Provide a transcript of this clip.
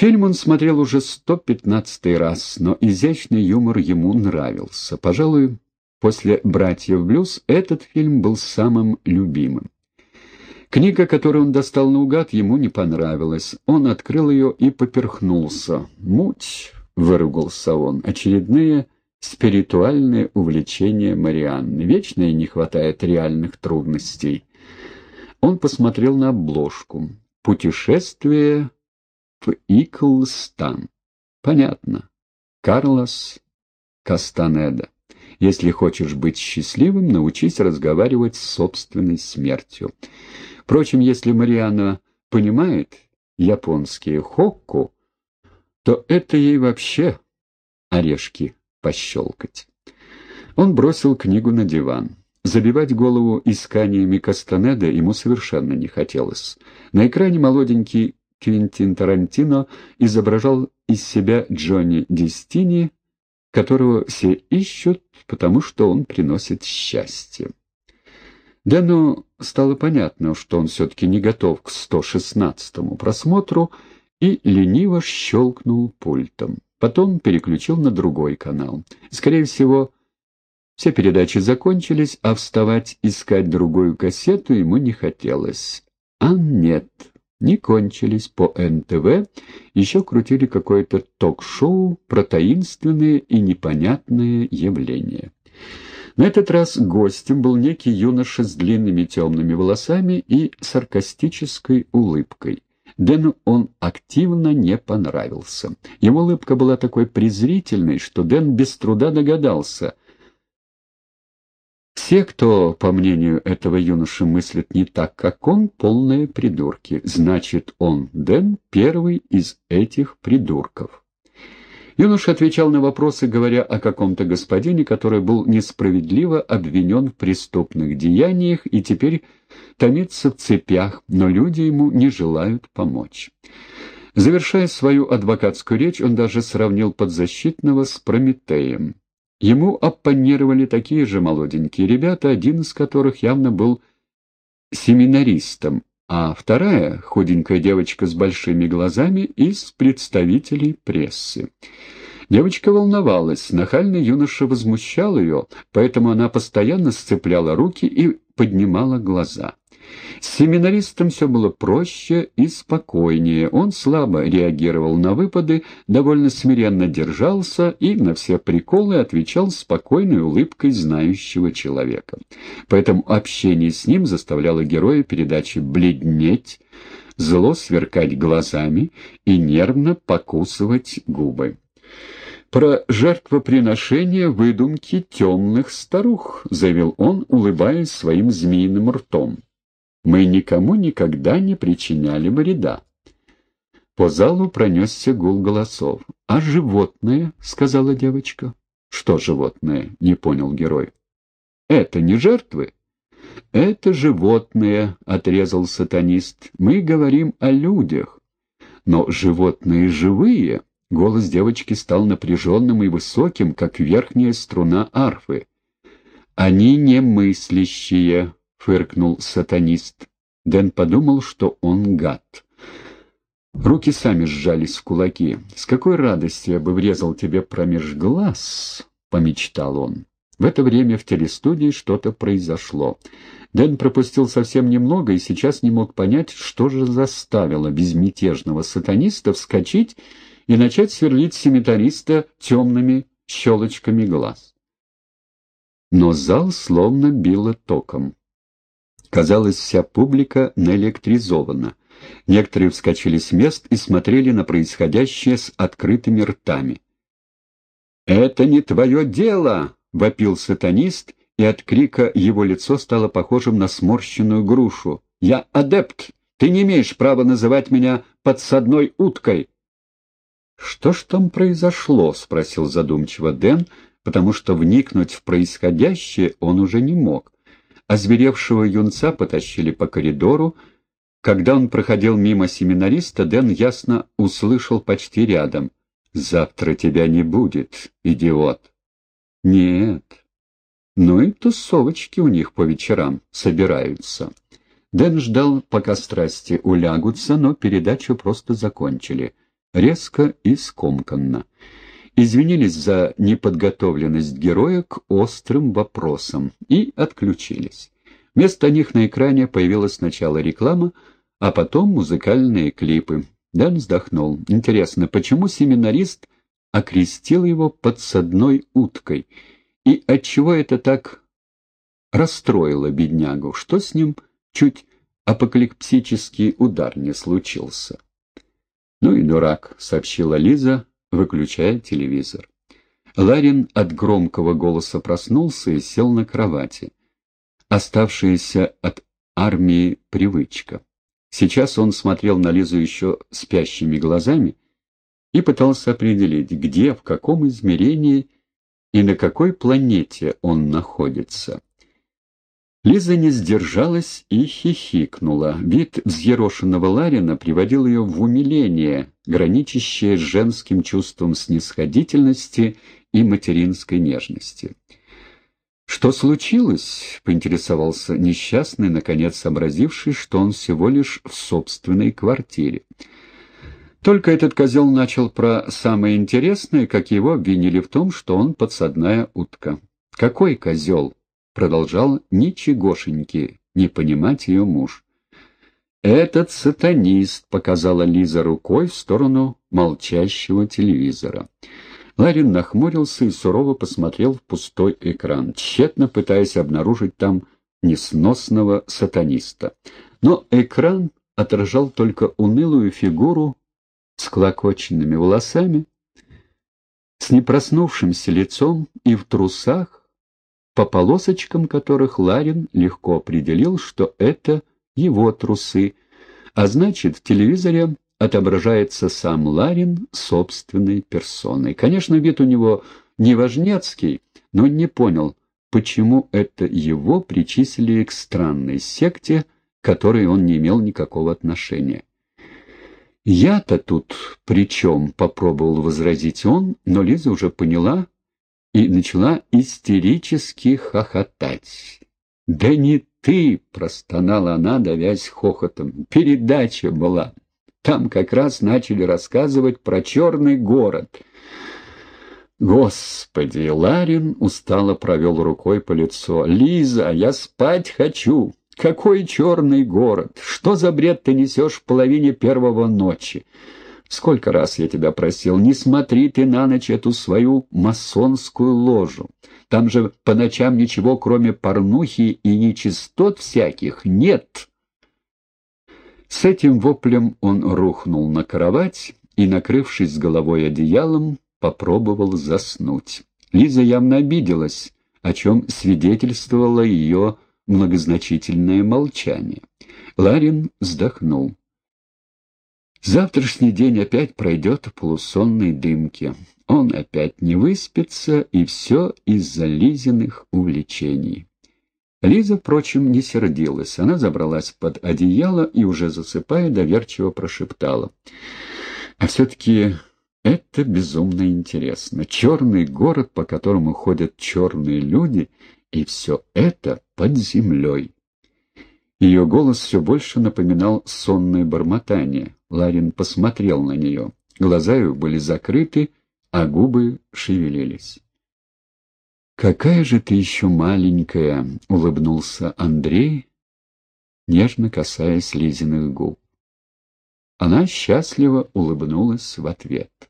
Фильм он смотрел уже сто пятнадцатый раз, но изящный юмор ему нравился. Пожалуй, после «Братьев Блюз» этот фильм был самым любимым. Книга, которую он достал наугад, ему не понравилась. Он открыл ее и поперхнулся. «Муть!» — выругался он. «Очередные спиритуальные увлечения Марианны. Вечно ей не хватает реальных трудностей». Он посмотрел на обложку. «Путешествие Иклстан». Понятно. Карлос Кастанеда. Если хочешь быть счастливым, научись разговаривать с собственной смертью. Впрочем, если Мариана понимает японские хокку, то это ей вообще орешки пощелкать. Он бросил книгу на диван. Забивать голову исканиями Кастанеда ему совершенно не хотелось. На экране молоденький Квинтин Тарантино изображал из себя Джонни Дестини, которого все ищут, потому что он приносит счастье. Дэну стало понятно, что он все-таки не готов к 116-му просмотру, и лениво щелкнул пультом. Потом переключил на другой канал. Скорее всего, все передачи закончились, а вставать искать другую кассету ему не хотелось. А нет, не кончились. По НТВ еще крутили какое-то ток-шоу про таинственные и непонятные явления. На этот раз гостем был некий юноша с длинными темными волосами и саркастической улыбкой. Дэну он активно не понравился. Его улыбка была такой презрительной, что Дэн без труда догадался. Все, кто, по мнению этого юноши, мыслит не так, как он, полные придурки. Значит, он, Дэн, первый из этих придурков. Юноша отвечал на вопросы, говоря о каком-то господине, который был несправедливо обвинен в преступных деяниях и теперь томится в цепях, но люди ему не желают помочь. Завершая свою адвокатскую речь, он даже сравнил подзащитного с Прометеем. Ему оппонировали такие же молоденькие ребята, один из которых явно был семинаристом, а вторая, худенькая девочка с большими глазами, из представителей прессы. Девочка волновалась, нахальный юноша возмущал ее, поэтому она постоянно сцепляла руки и поднимала глаза. С семинаристом все было проще и спокойнее. Он слабо реагировал на выпады, довольно смиренно держался и на все приколы отвечал спокойной улыбкой знающего человека. Поэтому общение с ним заставляло героя передачи бледнеть, зло сверкать глазами и нервно покусывать губы. «Про жертвоприношение выдумки темных старух», — заявил он, улыбаясь своим змеиным ртом. Мы никому никогда не причиняли вреда. По залу пронесся гул голосов. «А животные?» — сказала девочка. «Что животные?» — не понял герой. «Это не жертвы?» «Это животные», — отрезал сатанист. «Мы говорим о людях». «Но животные живые». Голос девочки стал напряженным и высоким, как верхняя струна арфы. «Они не мыслящие», — фыркнул сатанист. Дэн подумал, что он гад. Руки сами сжались в кулаки. «С какой радости я бы врезал тебе промеж глаз?» — помечтал он. В это время в телестудии что-то произошло. Дэн пропустил совсем немного и сейчас не мог понять, что же заставило безмятежного сатаниста вскочить и начать сверлить семитариста темными щелочками глаз. Но зал словно било током. Казалось, вся публика наэлектризована. Некоторые вскочили с мест и смотрели на происходящее с открытыми ртами. «Это не твое дело!» — вопил сатанист, и от крика его лицо стало похожим на сморщенную грушу. «Я адепт! Ты не имеешь права называть меня подсадной уткой!» «Что ж там произошло?» — спросил задумчиво Дэн, потому что вникнуть в происходящее он уже не мог. Озверевшего юнца потащили по коридору. Когда он проходил мимо семинариста, Дэн ясно услышал почти рядом. «Завтра тебя не будет, идиот!» «Нет. Ну и тусовочки у них по вечерам собираются». Дэн ждал, пока страсти улягутся, но передачу просто закончили. Резко и скомканно. Извинились за неподготовленность героя к острым вопросам и отключились. Вместо них на экране появилась сначала реклама, а потом музыкальные клипы. Дэн вздохнул. Интересно, почему семинарист окрестил его подсадной уткой? И отчего это так расстроило беднягу? Что с ним чуть апокалипсический удар не случился? «Ну и дурак», — сообщила Лиза, выключая телевизор. Ларин от громкого голоса проснулся и сел на кровати. Оставшаяся от армии привычка. Сейчас он смотрел на Лизу еще спящими глазами и пытался определить, где, в каком измерении и на какой планете он находится. Лиза не сдержалась и хихикнула. Вид взъерошенного Ларина приводил ее в умиление, граничащее с женским чувством снисходительности и материнской нежности. «Что случилось?» — поинтересовался несчастный, наконец сообразивший, что он всего лишь в собственной квартире. Только этот козел начал про самое интересное, как его обвинили в том, что он подсадная утка. «Какой козел?» — продолжал ничегошеньки не понимать ее муж. «Этот сатанист», — показала Лиза рукой в сторону молчащего телевизора. Ларин нахмурился и сурово посмотрел в пустой экран, тщетно пытаясь обнаружить там несносного сатаниста. Но экран отражал только унылую фигуру с клокоченными волосами, с непроснувшимся лицом и в трусах, по полосочкам которых Ларин легко определил, что это его трусы, а значит, в телевизоре отображается сам Ларин собственной персоной. Конечно, вид у него не важнецкий, но не понял, почему это его причислили к странной секте, к которой он не имел никакого отношения. «Я-то тут при чем?» — попробовал возразить он, но Лиза уже поняла и начала истерически хохотать. «Да не ты!» — простонала она, давясь хохотом. «Передача была!» Там как раз начали рассказывать про черный город. Господи, Ларин устало провел рукой по лицу. «Лиза, я спать хочу! Какой черный город? Что за бред ты несешь в половине первого ночи? Сколько раз я тебя просил, не смотри ты на ночь эту свою масонскую ложу. Там же по ночам ничего, кроме порнухи и нечистот всяких, нет!» С этим воплем он рухнул на кровать и, накрывшись головой одеялом, попробовал заснуть. Лиза явно обиделась, о чем свидетельствовало ее многозначительное молчание. Ларин вздохнул. Завтрашний день опять пройдет в полусонной дымке. Он опять не выспится, и все из-за Лизиных увлечений. Лиза, впрочем, не сердилась. Она забралась под одеяло и, уже засыпая, доверчиво прошептала. «А все-таки это безумно интересно. Черный город, по которому ходят черные люди, и все это под землей». Ее голос все больше напоминал сонное бормотание. Ларин посмотрел на нее. Глаза ее были закрыты, а губы шевелились. «Какая же ты еще маленькая!» — улыбнулся Андрей, нежно касаясь Лизиных губ. Она счастливо улыбнулась в ответ.